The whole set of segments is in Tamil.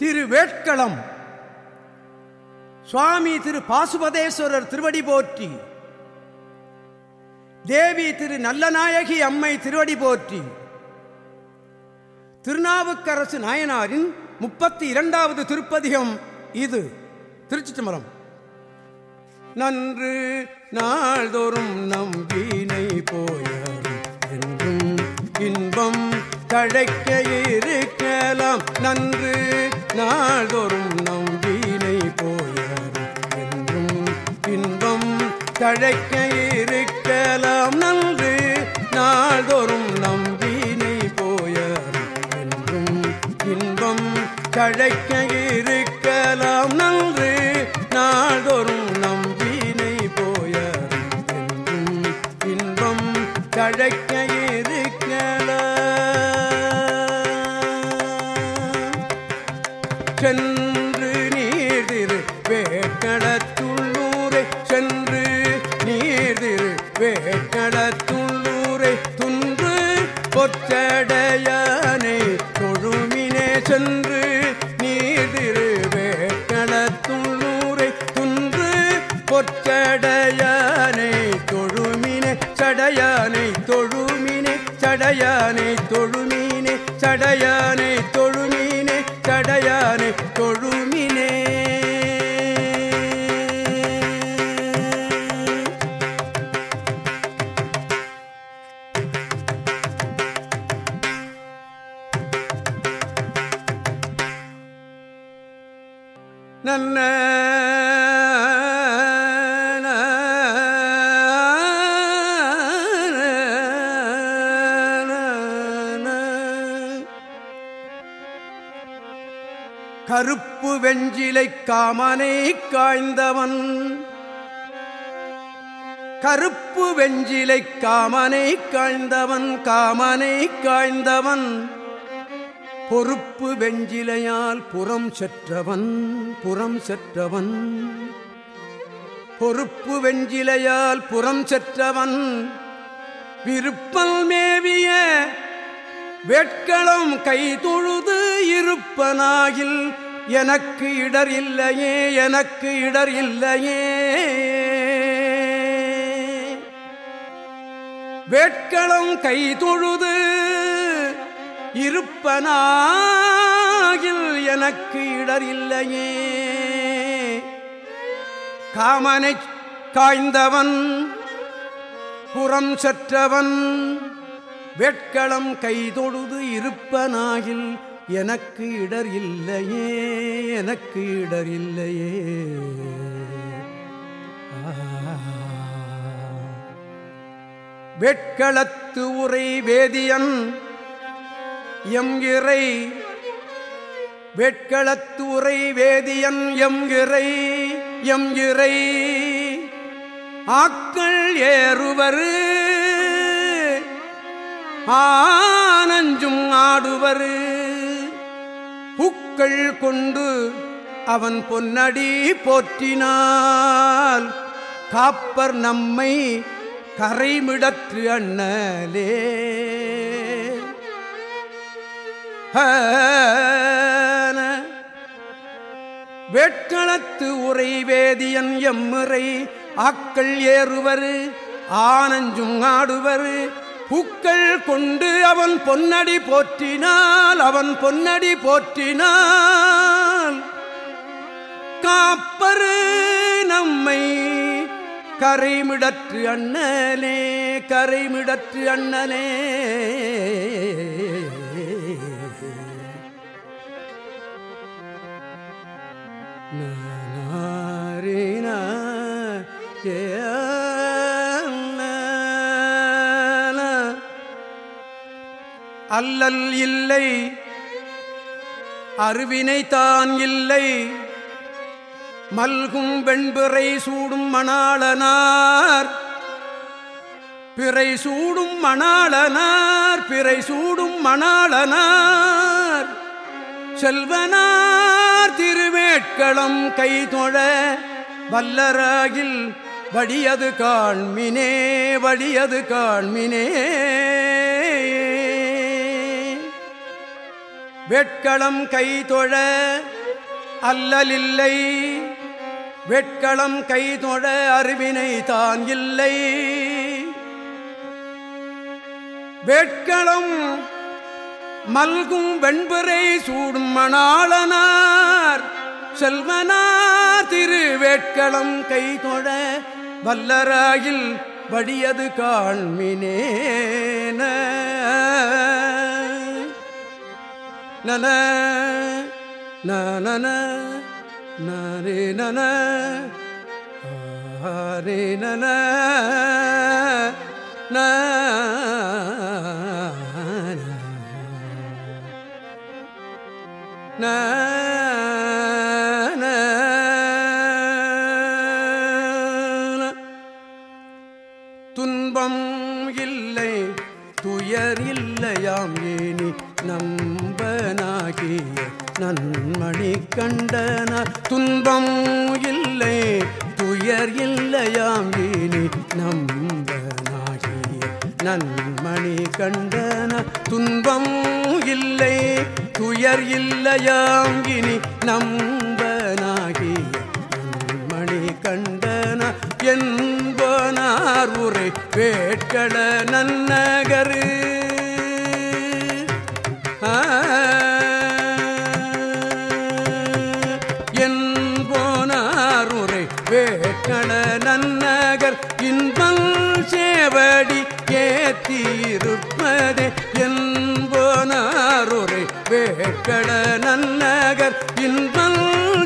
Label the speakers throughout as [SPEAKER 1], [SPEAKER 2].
[SPEAKER 1] திரு வேட்களம் சுவாமி திரு பாசுபதேஸ்வரர் திருவடி போற்றி. தேவி திரு நல்லநாயகி அம்மை திருவடி போற்றி. திருநாவுக்கரசு நாயனாரின் முப்பத்தி இரண்டாவது திருப்பதிகம் இது. திருச்சி தம்பரம் நன்று நாள்தோறும் நம்பினை போயாரும் என்றும் இன்பம் தழைக்க இருக்கலாம். நன்று நாள்தோறும் நம்பினை போயாரும் என்றும் இன்பம் தழைக்க இருக்கலாம். நன்று நாள்தோறும் நம்பினை போயாரும் என்றும் இன்பம் தழைக்க பொச்சடையானை தொழுமினே சென்று நீதிரு வேக்கடத்துள்ளூரை துன்று பொச்சடையானை தொழுமினே சடையானை தொழுமினே சடையானை தொழுமினே சடையானை நல்ல கருப்பு வெஞ்சிலை காமனை காய்ந்தவன். கருப்பு வெஞ்சிலை காமனை காய்ந்தவன் காமனை காய்ந்தவன். பொறுப்பு வெஞ்சிலையால் புறம் செற்றவன் புறம் செற்றவன். பொறுப்பு வெஞ்சிலையால் புறம் செற்றவன் விருப்பல் மேவிய வேட்களம் கை தொழுது இருப்பனாயில் எனக்கு இடர் இல்லையே எனக்கு இடர் இல்லையே. வேட்களம் கை தொழுது இருப்பனாகில் எனக்கு இடர் இல்லையே. காமனை காய்ந்தவன் புறம் சற்றவன் வெட்களம் கைதொழுது இருப்பனாகில் எனக்கு இடர் இல்லையே எனக்கு இடர் இல்லையே. வெட்களத்து உரை வேதியன் எம் இறை வெட்களத்து உரை வேதியன் எம் இறை. ஆக்கள் ஏறுவரு ஆனஞ்சும் ஆடுவரு. பூக்கள் கொண்டு அவன் பொன்னடி போற்றினால் காப்பர் நம்மை கரைமிடற்று அண்ணலே. வேட்களத்து உரை வேதியன் எம்முறை ஆக்கள் ஏறுவர் ஆனஞ்சும் ஆடுவர். பூக்கள் கொண்டு அவன் பொன்னடி போற்றினால் அவன் பொன்னடி போற்றினால். காப்பரு நம்மை கரைமிடற்று அண்ணலே கரைமிடற்று அண்ணலே. அல்லல் இல்லை. அருவினை தான் இல்லை. மல்கும் வெண்பிறை சூடும் மணாளனார். பிறை சூடும் மணாளனார். பிறை சூடும் மணாளனார். செல்வனார் திருவேட்களம் கைதொழ வல்லராகில் வடியது காண்மினே வடியது காண்மினே. வெட்களம் கைதொழ அல்லலில்லை. வெட்களம் கைதொழ அறிவினை தான் இல்லை. வேட்களம் மல்கும் வெண்புரை சூடும் மணாளனார். செல்வனார் திரு வேட்களம் கைதொழ வல்லராயில் வழியது காண்மினேன. நன நன நரே நன ஹரே நன ந கண்டன துன்பம் இல்லை துயர் இல்லையாம் இனி நம்பனாகிய நன்மணி கண்டன துன்பம் இல்லை துயர் இல்லையாம் இனி நம்பனாகிய நன்மணி கண்டன என்பனார் உரை வேட்கள நன்னகரு. ஏத்தீருப்பதே என்போனாருரை வேட்கட நன்னகர் இன்பம்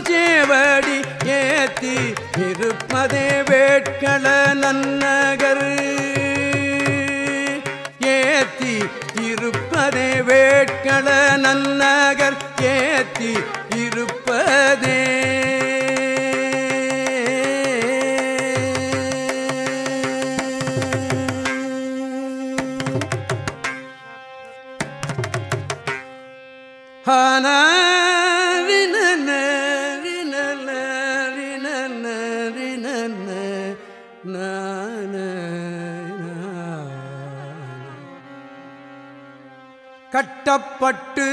[SPEAKER 1] சேவடி ஏத்தி இருப்பதே வேட்கட நன்னகர். ஏத்தி இருப்பதே வேட்கட நன்னகர் ஏத்தி ஹான ரினன ரினன ரினன ரினன நான. கட்டப்பட்டு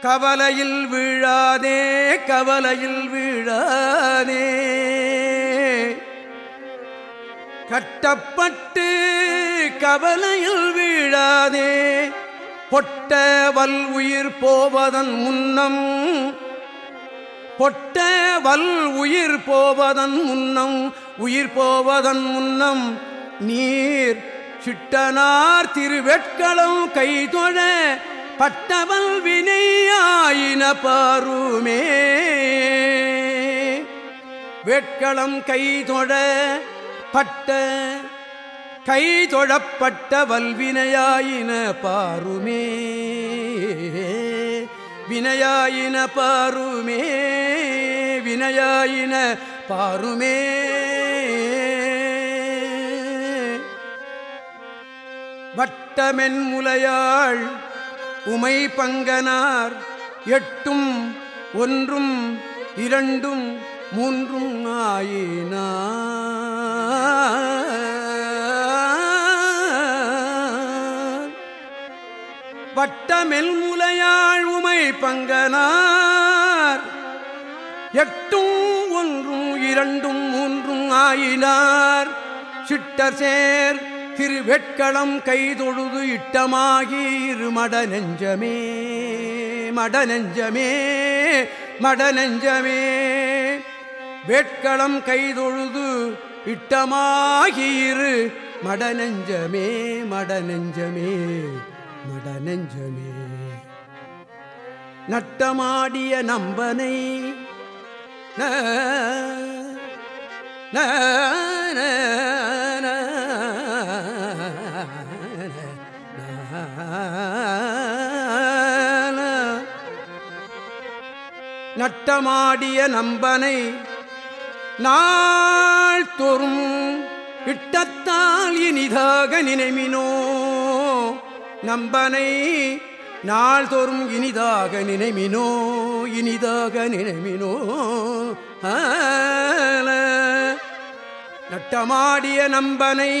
[SPEAKER 1] கவலையில் வீழாதே கவலையில் வீழாதே. கட்டப்பட்டு கவலையில் வீழாதே. பொட்டவல் உயிர் போவதன் முன்னம் பொட்டவல் உயிர் போவதன் முன்னம் உயிர் போவதன் முன்னம் நீர் சிட்டனார் திருவெட்களம் கைதொழ பட்டவல் வினையாயின பாருமே. வெட்களம் கைதொழ பட்ட கை தொழப்பட்ட வல்வினையாயின பாருமே. வினையாயின பாருமே. வினையாயின பாருமே. வட்டமென்முலையாள் உமை பங்கனார் எட்டும் ஒன்றும் இரண்டும் மூன்றும் ஆயினா வட்டமெல் முலையாள் உமை பங்கனார். எட்டும் ஒன்றும் இரண்டும் மூன்றும் ஆயினார். சிட்டர் சேர் திருவெட்களம் கைதொழுது இட்டமாகி இருமட நெஞ்சமே மட நெஞ்சமே மட நெஞ்சமே வேட்களம் கைதொழுது இட்டமாகியிரு மட நெஞ்சமே மட நெஞ்சமே நெஞ்சமே நட்டமாடிய நம்பனை நட்டமாடிய நம்பனை நாள் தோறும் இட்டத்தால் இனிதாக நினைமினோ நம்பனை நாள்தோறும் இனிதாக நினைமினோ இனிதாக நினைமினோ நட்டமாடிய நம்பனை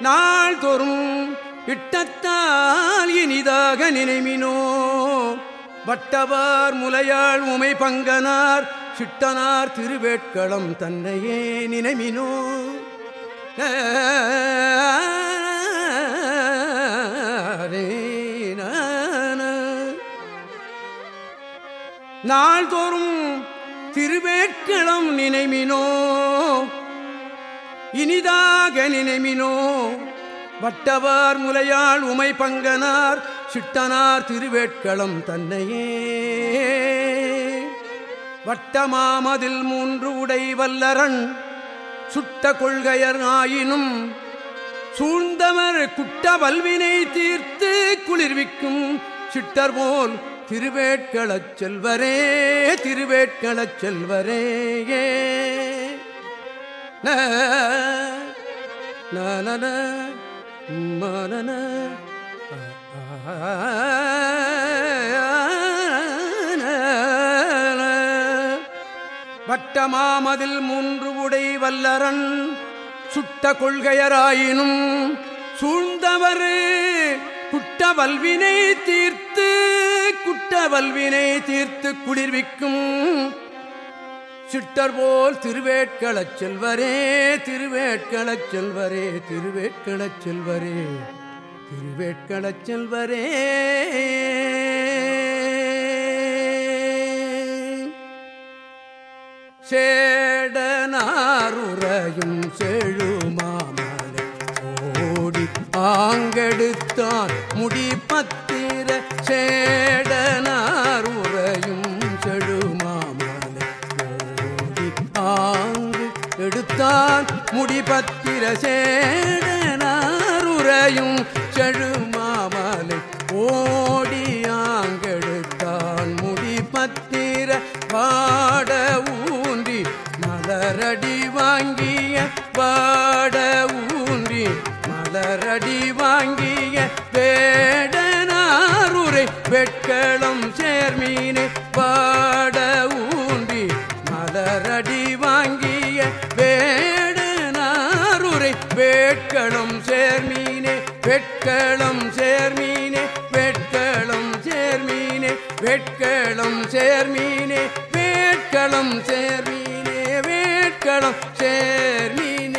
[SPEAKER 1] நாள்தோறும் இட்டத்தால் இனிதாக நினைமினோ வட்டவார் முலையாள் உமை பங்கனார் சிட்டனார் திருவேட்களம் தன்னையே நினைமினோ. நாள்தோறும் திருவேட்களம் நினைமினோ இனிதாக நினைமினோ. வட்டவார் முலையாள் உமை பங்கனார் சிட்டனார் திருவேட்களம் தன்னையே. வட்டமாமதில் மூன்று உடை வல்லரன் சுட்ட கொள்கையர் ஆயினும் சூழ்ந்தவர் குட்ட வல்வினை தீர்த்து குளிர்விக்கும் சிட்டர் போல் திருவேட்களச் செல்வரே திருவேட்களச் செல்வரே நன மனன வட்டமாமதில் மூன்று உடை வல்லரன் சுட்ட கொள்கையராயினும் சூழ்ந்தவர். குட்டவல்வினை தீர்த்த வல்வினை தீர்த்து குளிர்விக்கும் சிட்டர் போல் திருவேட்களச் செல்வரே திருவேட்களச் செல்வரே திருவேட்களச் செல்வரே திருவேட்களச் செல்வரே. சேடனாருறையும் செழுமாமலை ஓடி ஆங்கெடுத்தான் முடிப்பத்த பத்திர சேடனாருரையும் செழுமாமலை ஓடியாங்கெடுத்தான் முடி பத்திர பாட ஊன்றி மலரடி வாங்கிய பாட ஊன்றி மலரடி வாங்கிய பே வெட்களம் சேர்மீனே வெட்களம் சேர்மீனே வெட்களம் சேர்மீனே வேட்களம் சேர்மீனே வேட்களம் சேர்மீனே.